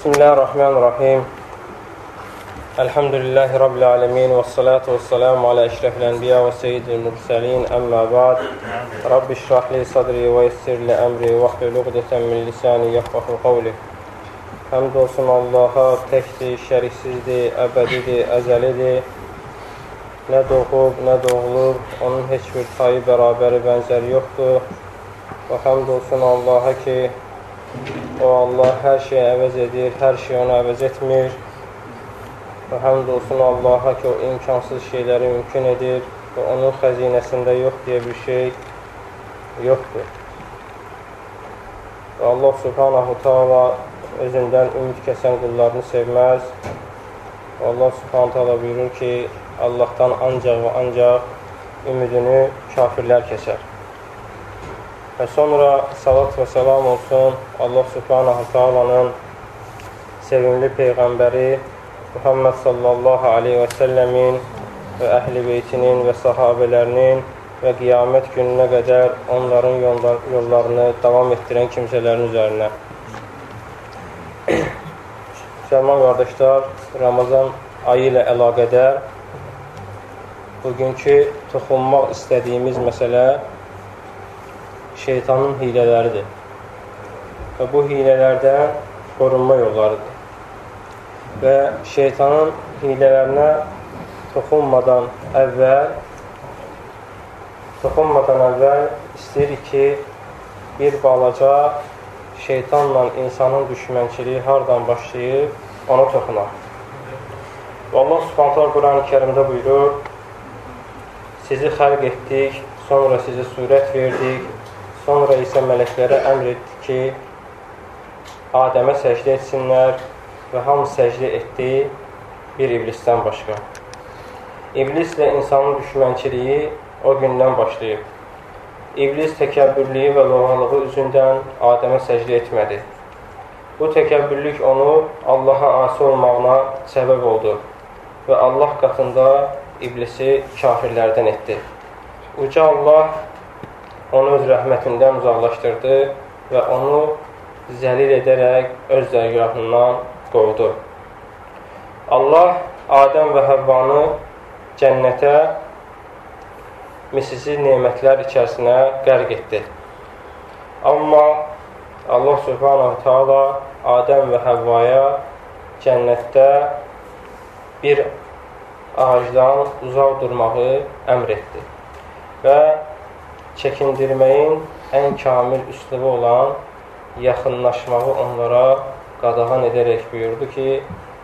Bismillahirrahmanirrahim. Elhamdülillahi Rabbil alemin və salatu və salamu alə əşrəfil ənbiya və seyyidil mürsəlin əmmə ba'd. Rabbi şrahli sadri və yessirli əmri və xbil uqdətən min lisani yəfqahu qavli. Həmd olsun Allaha təkdir, şəriksizdir, əbədidir, əzəlidir. Nə doğub, nə doğulub, onun heç bir tayı bərabəri, bənzəri yoxdur. Və həmd olsun Allaha ki, o Allah hər şeyi əvəz edir, hər şey onu əvəz etmir. Və həmd olsun Allaha ki, o imkansız şeyləri mümkün edir və onun xəzinəsində yox deyə bir şey yoxdur. Və Allah subhanahu ta'ala özündən ümid kəsən qullarını sevməz. Allah subhanahu ta'ala buyurur ki, Allahdan ancaq və ancaq ümidini kafirlər kəsər. Və sonra salat və salam olsun Allah subhanahu ta'alanın sevimli Peyğəmbəri Muhammed sallallahu aleyhi və səlləmin və əhl-i beytinin və sahabələrinin və qiyamət gününə qədər onların yollarını davam etdirən kimsələrin üzərinə. Müsəlman qardaşlar, Ramazan ayı ilə əlaqədər bugünkü toxunmaq istədiyimiz məsələ şeytanın hilələridir. Və bu hilələrdən qorunma yollarıdır. Və şeytanın hilələrinə toxunmadan əvvəl toxunmadan əvvəl istəyirik ki, bir balaca şeytanla insanın düşmənçiliyi hardan başlayıb, ona toxunaq. Və Allah subhanətlər Quran-ı kərimdə buyurur, sizi xəlq etdik, sonra sizi surət verdik, sonra isə mələklərə əmr etdik ki, Adəmə səcdə etsinlər və hamı səcdə etdi bir iblisdən başqa. İblislə insanın düşmənçiliyi o gündən başlayıb. İblis təkəbbürlüyü və loğalığı üzündən Adəmə səcdə etmədi. Bu təkəbbürlük onu Allaha asi olmağına səbəb oldu və Allah qatında iblisi kafirlərdən etdi. Uca Allah onu öz rəhmətindən uzaqlaşdırdı və onu zəlil edərək öz dərgahından qovdu. Allah Adəm və Həvvanı cənnətə misilsiz nemətlər içərisinə qərq etdi. Amma Allah subhanahu taala Adəm və Həvvaya cənnətdə bir ağacdan uzaq durmağı əmr etdi və çəkindirməyin ən kamil üslubu olan yaxınlaşmağı onlara qadağan edərək buyurdu ki,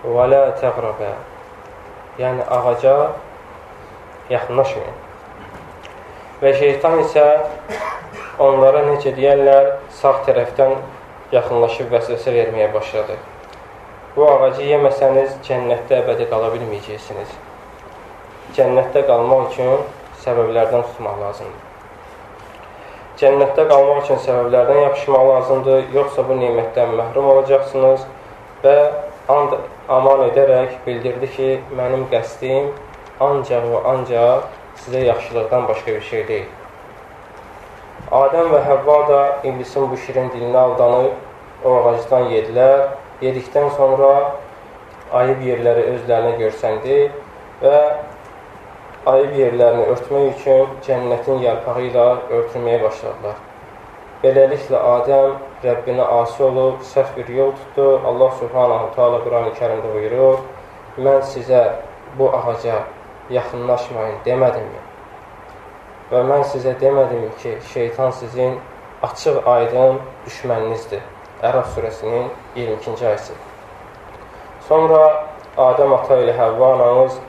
lə təqrəbə yəni ağaca yaxınlaşmayın. Və şeytan isə onlara necə deyərlər, sağ tərəfdən yaxınlaşıb vəsvəsə verməyə başladı. Bu ağacı yeməsəniz, cənnətdə əbədi qala bilməyəcəksiniz. Cənnətdə qalmaq üçün səbəblərdən tutmaq lazımdır. Cənnətdə qalmaq üçün səbəblərdən yapışmaq lazımdır, yoxsa bu nimətdən məhrum olacaqsınız və and aman edərək bildirdi ki, mənim qəsdim ancaq və ancaq sizə yaxşılıqdan başqa bir şey deyil. Adəm və Həvva da iblisin bu şirin dilinə aldanıb o ağacdan yedilər. Yedikdən sonra ayıb yerləri özlərinə görsəndi və ayıb yerlərini örtmək üçün cənnətin yarpağı ilə örtülməyə başladılar. Beləliklə Adəm Rəbbinə asi olub, səhv bir yol tutdu. Allah subhanahu ta'ala Quran-ı kərimdə buyurur, mən sizə bu ağaca yaxınlaşmayın demədimmi? Və mən sizə demədim ki, şeytan sizin açıq aydın düşməninizdir. Ərəf surəsinin 22-ci ayəsi. Sonra Adəm ata ilə Həvva anamız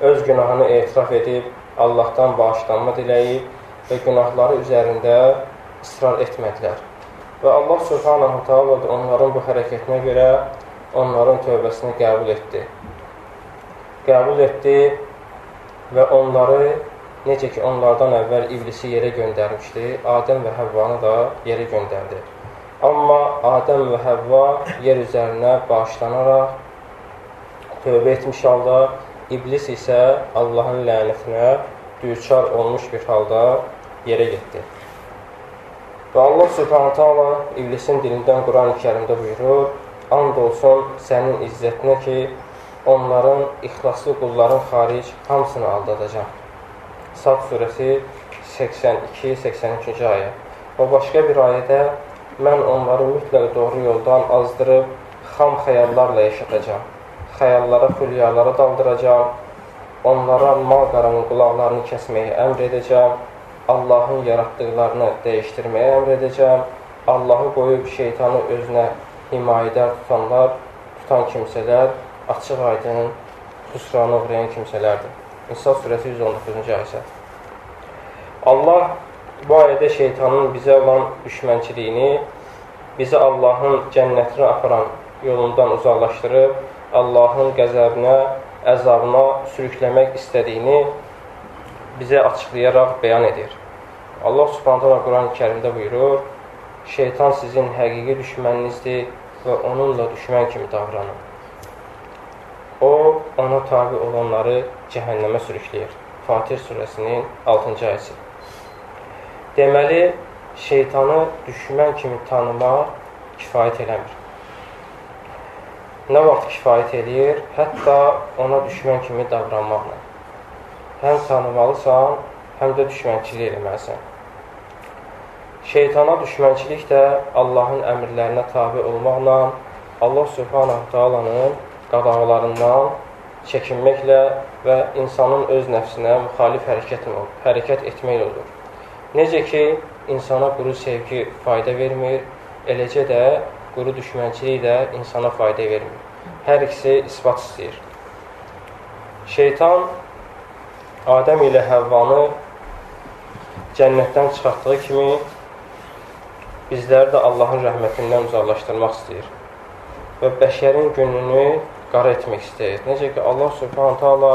öz günahını etiraf edib, Allahdan bağışlanma diləyib və günahları üzərində israr etmədilər. Və Allah subhanahu ta'ala da onların bu hərəkətinə görə onların tövbəsini qəbul etdi qəbul etdi və onları, necə ki, onlardan əvvəl iblisi yerə göndərmişdi, Adəm və Həvvanı da yerə göndərdi. Amma Adəm və Həvva yer üzərinə bağışlanaraq tövbə etmiş halda, iblis isə Allahın lənətinə düçar olmuş bir halda yerə getdi. Və Allah subhanətə ala iblisin dilindən Quran-ı kərimdə buyurur, and olsun sənin izzətinə ki, onların ixlaslı qulların xaric hamısını aldadacam. Sad surəsi 82-83-cü ayə. Və başqa bir ayədə mən onları mütləq doğru yoldan azdırıb xam xəyallarla yaşatacam. Xəyallara, xülyalara daldıracam. Onlara mal qaranın qulaqlarını kəsməyi əmr edəcəm. Allahın yaratdıqlarını dəyişdirməyə əmr edəcəm. Allahı qoyub şeytanı özünə himayədar tutanlar, tutan kimsələr açıq aydın xüsrana uğrayan kimsələrdir. İnsan surəsi 119-cu ayəsə. Allah bu ayədə şeytanın bizə olan düşmənçiliyini, bizi Allahın cənnətinə aparan yolundan uzaqlaşdırıb, Allahın qəzəbinə, əzabına sürükləmək istədiyini bizə açıqlayaraq bəyan edir. Allah subhanətə Quran-ı kərimdə buyurur, şeytan sizin həqiqi düşməninizdir və onunla düşmən kimi davranın. O, ona tabi olanları cəhənnəmə sürükləyir. Fatih surəsinin 6-cı ayəsi. Deməli, şeytanı düşmən kimi tanımaq kifayət eləmir. Nə vaxt kifayət eləyir? Hətta ona düşmən kimi davranmaqla. Həm tanımalısan, həm də düşmənçilik eləməlisən. Şeytana düşmənçilik də Allahın əmrlərinə tabi olmaqla, Allah subhanahu taalanın qadağalarından çəkinməklə və insanın öz nəfsinə müxalif hərəkət, hərəkət etmək olur. Necə ki, insana quru sevgi fayda vermir, eləcə də quru düşmənçilik də insana fayda vermir. Hər ikisi ispat istəyir. Şeytan Adəm ilə Həvvanı cənnətdən çıxartdığı kimi bizləri də Allahın rəhmətindən uzaqlaşdırmaq istəyir və bəşərin gününü qara etmək istəyir. Necə ki, Allah subhanət hala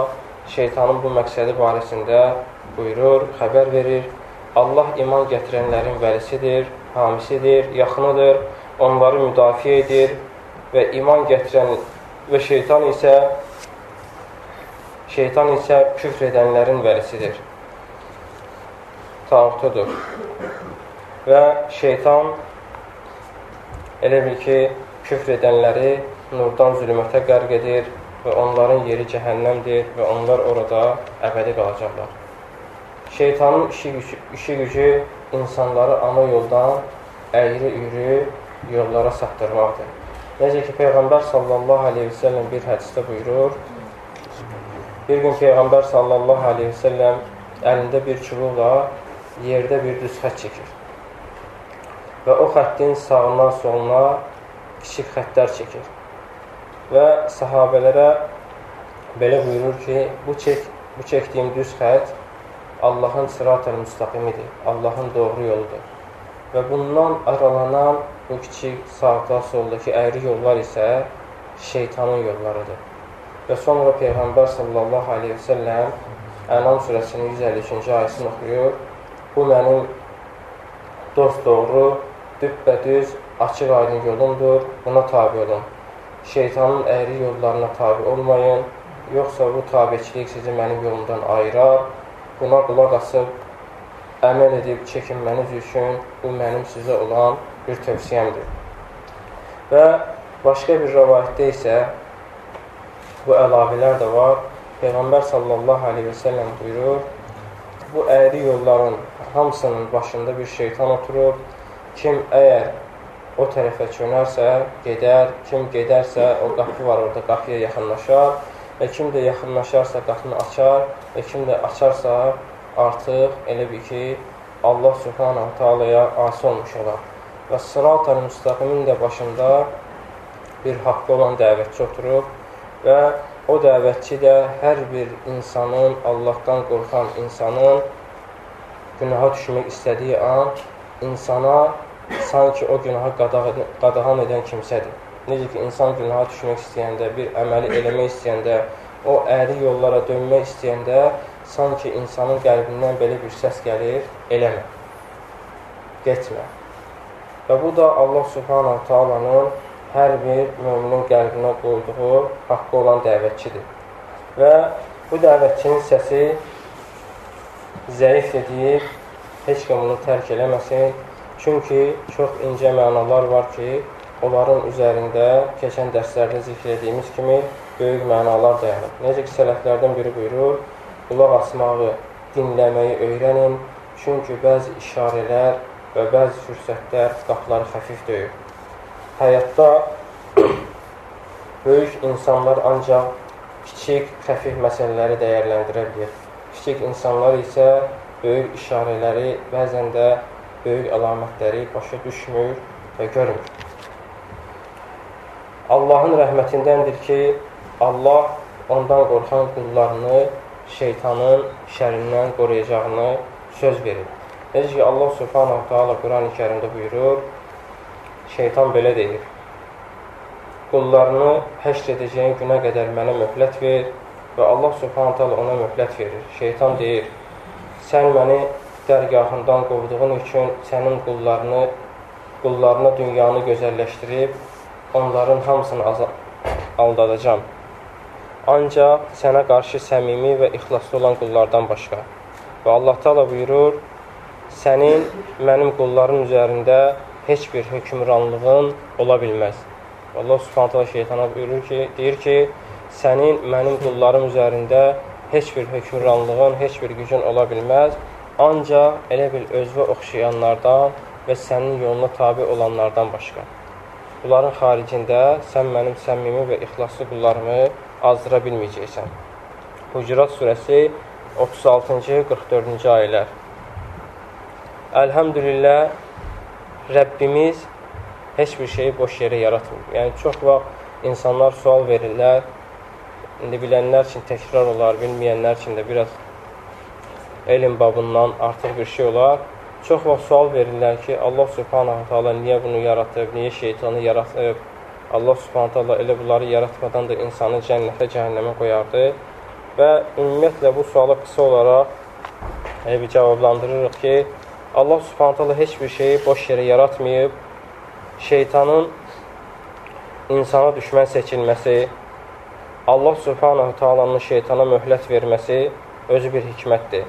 şeytanın bu məqsədi barəsində buyurur, xəbər verir. Allah iman gətirənlərin vəlisidir, hamisidir, yaxınıdır, onları müdafiə edir və iman gətirən və şeytan isə şeytan isə küfr edənlərin vəlisidir. Tağutudur və şeytan elə bil ki, küfr edənləri nurdan zülmətə qərq edir və onların yeri cəhənnəmdir və onlar orada əbədi qalacaqlar. Şeytanın işi gücü, işi gücü insanları ana yoldan əyri-üyrü yollara saptırmaqdır. Necə ki, Peyğəmbər sallallahu aleyhi və səlləm bir hədisdə buyurur, bir gün Peyğəmbər sallallahu aleyhi və səlləm əlində bir çubuqla yerdə bir düz xət çəkir və o xəttin sağına, soluna kiçik xəttlər çəkir. Və sahabələrə belə buyurur ki, bu, çək, bu çəkdiyim düz xət Allahın sırat-ı müstaqimidir, Allahın doğru yoludur. Və bundan aralanan bu kiçik sağda, soldakı əyri yollar isə şeytanın yollarıdır. Və sonra Peyğəmbər sallallahu aleyhi və səlləm Ənam surəsinin 153-cü ayəsini oxuyur. Bu mənim dost doğru düppədüz, açıq aydın yolundur, buna tabi olun. Şeytanın əyri yollarına tabi olmayın, yoxsa bu tabiçilik sizi mənim yolumdan ayırar, buna qulaq asıb, əməl edib çəkinməniz üçün bu mənim sizə olan bir tövsiyəmdir. Və başqa bir rəvayətdə isə bu əlavələr də var. Peyğəmbər sallallahu aleyhi və səlləm buyurur, bu əyri yolların hamısının başında bir şeytan oturub, Kim əgər o tərəfə çönərsə, gedər, kim gedərsə, o qapı var orada, qapıya yaxınlaşar və kim də yaxınlaşarsa qapını açar və kim də açarsa artıq elə bir ki, Allah subhanahu taalaya asi olmuş olar. Və sırat-ı müstaqimin də başında bir haqqı olan dəvətçi oturub və o dəvətçi də hər bir insanın, Allahdan qorxan insanın günaha düşmək istədiyi an insana sanki o günaha qadağan edən kimsədir. Necə ki, insan günaha düşmək istəyəndə, bir əməli eləmək istəyəndə, o əyri yollara dönmək istəyəndə, sanki insanın qəlbindən belə bir səs gəlir, eləmə, getmə. Və bu da Allah subhanahu taalanın hər bir müminin qəlbinə qoyduğu haqqı olan dəvətçidir. Və bu dəvətçinin səsi zəif edib, heç kim bunu tərk eləməsin. Çünki çox incə mənalar var ki, onların üzərində keçən dərslərdə zikr etdiyimiz kimi böyük mənalar dayanır. Necə ki, sələflərdən biri buyurur, qulaq asmağı, dinləməyi öyrənin, çünki bəzi işarələr və bəzi fürsətlər qapıları xəfif döyür. Həyatda böyük insanlar ancaq kiçik, xəfif məsələləri dəyərləndirə bilir. Kiçik insanlar isə böyük işarələri, bəzən də böyük əlamətləri başa düşmür və görmür. Allahın rəhmətindəndir ki, Allah ondan qorxan qullarını şeytanın şərindən qoruyacağını söz verir. Necə ki, Allah subhanahu ta'ala Quran-ı kərimdə buyurur, şeytan belə deyir, qullarını həşr edəcəyin günə qədər mənə möhlət ver və Allah subhanahu ta'ala ona möhlət verir. Şeytan deyir, sən məni dərgahından qovduğun üçün sənin qullarını, qullarına dünyanı gözəlləşdirib, onların hamısını aldadacam. Ancaq sənə qarşı səmimi və ixlaslı olan qullardan başqa. Və Allah Taala buyurur: Sənin mənim qulların üzərində heç bir hökmranlığın ola bilməz. Allah Subhanahu taala şeytana buyurur ki, deyir ki, sənin mənim qullarım üzərində heç bir hökmranlığın, heç bir gücün ola bilməz. Ancaq elə bil özünə oxşayanlardan və sənin yoluna tabe olanlardan başqa. Bunların xaricində sən mənim səmimi və ixlaslı qullarımı azdıra bilməyəcəksən. Hucurat surəsi 36-cı, 44-cü ayələr. Əlhəmdülillah, Rəbbimiz heç bir şeyi boş yerə yaratmır. Yəni, çox vaxt insanlar sual verirlər, indi bilənlər üçün təkrar olar, bilməyənlər üçün də biraz elm babından artıq bir şey olar. Çox vaxt sual verirlər ki, Allah subhanahu ta'ala niyə bunu yaratıb, niyə şeytanı yaratıb, Allah subhanət Allah elə bunları yaratmadan da insanı cənnətə, cəhənnəmə qoyardı. Və ümumiyyətlə bu suala qısa olaraq e, bir cavablandırırıq ki, Allah subhanət Allah heç bir şeyi boş yerə yaratmayıb, şeytanın insana düşmən seçilməsi, Allah subhanahu taalanın şeytana möhlət verməsi özü bir hikmətdir.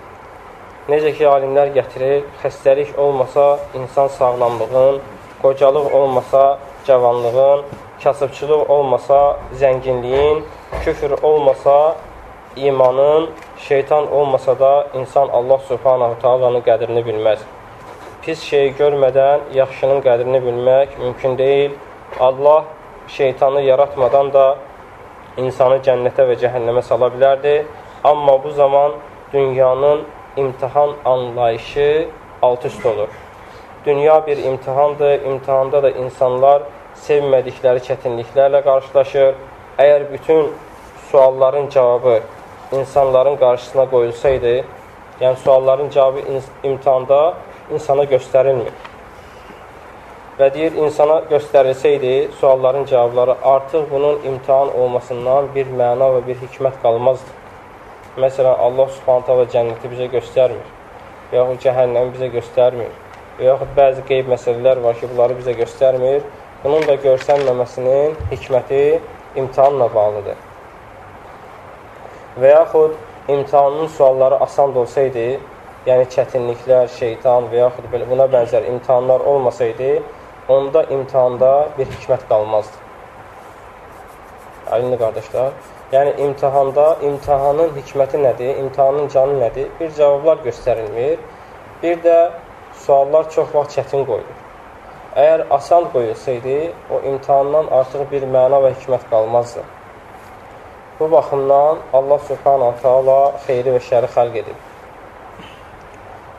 Necə ki, alimlər gətirir, xəstəlik olmasa insan sağlamlığın, qocalıq olmasa cavanlığın, kasıbçılıq olmasa zənginliyin, küfür olmasa imanın, şeytan olmasa da insan Allah subhanahu taalanın qədrini bilməz. Pis şeyi görmədən yaxşının qədrini bilmək mümkün deyil. Allah şeytanı yaratmadan da insanı cənnətə və cəhənnəmə sala bilərdi. Amma bu zaman dünyanın imtihan anlayışı alt üst olur. Dünya bir imtihandır. İmtihanda da insanlar sevmədikləri çətinliklərlə qarşılaşır. Əgər bütün sualların cavabı insanların qarşısına qoyulsaydı, yəni sualların cavabı imtihanda insana göstərilmir. Və deyir, insana göstərilsəydi, sualların cavabları artıq bunun imtihan olmasından bir məna və bir hikmət qalmazdı. Məsələn, Allah subhanətə və cənnəti bizə göstərmir, və yaxud cəhənnəmi bizə göstərmir, və yaxud bəzi qeyb məsələlər var ki, bunları bizə göstərmir bunun da görsənməməsinin hikməti imtihanla bağlıdır. Və yaxud imtihanın sualları asan da olsaydı, yəni çətinliklər, şeytan və yaxud belə buna bənzər imtihanlar olmasaydı, onda imtihanda bir hikmət qalmazdı. Əlinli qardaşlar, yəni imtihanda imtihanın hikməti nədir, imtihanın canı nədir? Bir cavablar göstərilmir, bir də suallar çox vaxt çətin qoyulur. Əgər asan qoyulsaydı, o imtihandan artıq bir məna və hikmət qalmazdı. Bu baxımdan Allah subhanahu ta'ala xeyri və şəri xəlq edib.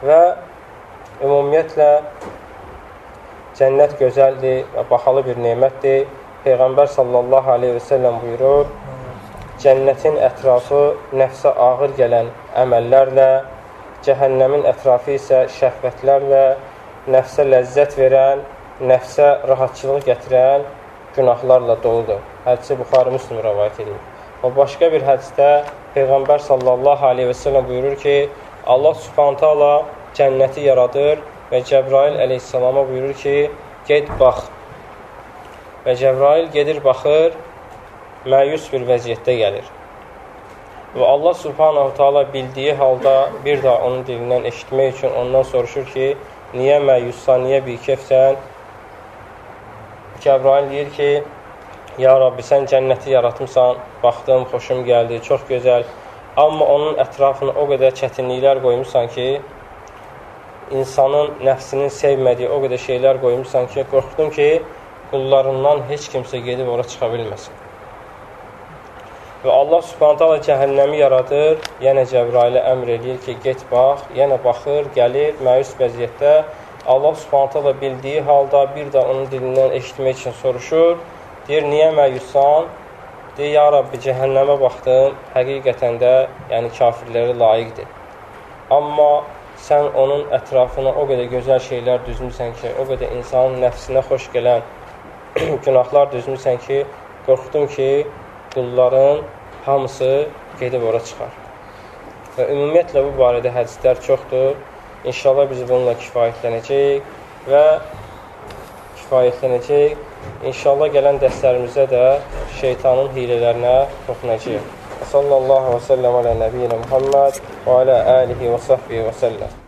Və ümumiyyətlə cənnət gözəldir və baxalı bir nemətdir. Peyğəmbər sallallahu aleyhi və səlləm buyurur, cənnətin ətrafı nəfsə ağır gələn əməllərlə, cəhənnəmin ətrafı isə şəhvətlərlə, nəfsə ləzzət verən nəfsə rahatçılıq gətirən günahlarla doludur. Hədisi Buxarı Müslüm rəvayət edir. O başqa bir hədisdə Peyğəmbər sallallahu aleyhi və səlləm buyurur ki, Allah subhanət hala cənnəti yaradır və Cəbrail əleyhissalama buyurur ki, get bax. Və Cəbrail gedir, baxır, məyus bir vəziyyətdə gəlir. Və Allah subhanahu taala bildiyi halda bir daha onun dilindən eşitmək üçün ondan soruşur ki, niyə məyussan, niyə bikefsən? Cəbrail deyir ki, Ya Rabbi, sən cənnəti yaratmısan, baxdım, xoşum gəldi, çox gözəl. Amma onun ətrafına o qədər çətinliklər qoymusan ki, insanın nəfsinin sevmədiyi o qədər şeylər qoymusan ki, qorxdum ki, qullarından heç kimsə gedib ora çıxa bilməsin. Və Allah subhanət hala cəhənnəmi yaradır, yenə Cəbrailə əmr edir ki, get bax, yenə baxır, gəlir, məyus vəziyyətdə. Allah subhanət hala bildiyi halda bir də onun dilindən eşitmək üçün soruşur. Deyir, niyə məyussan? Deyir, ya Rabbi, cəhənnəmə baxdım, həqiqətən də yəni kafirləri layiqdir. Amma sən onun ətrafına o qədər gözəl şeylər düzmüsən ki, o qədər insanın nəfsinə xoş gələn günahlar düzmüsən ki, qorxdum ki, qulların hamısı gedib ora çıxar. Və ümumiyyətlə bu barədə hədislər çoxdur. İnşallah biz bununla kifayətlənəcəyik və kifayətlənəcəyik. İnşallah gələn dərslərimizdə də şeytanın hilələrinə toxunacağıq. Sallallahu və səlləm alə nəbiyyina Muhammed və alə alihi və sahbihi və səlləm.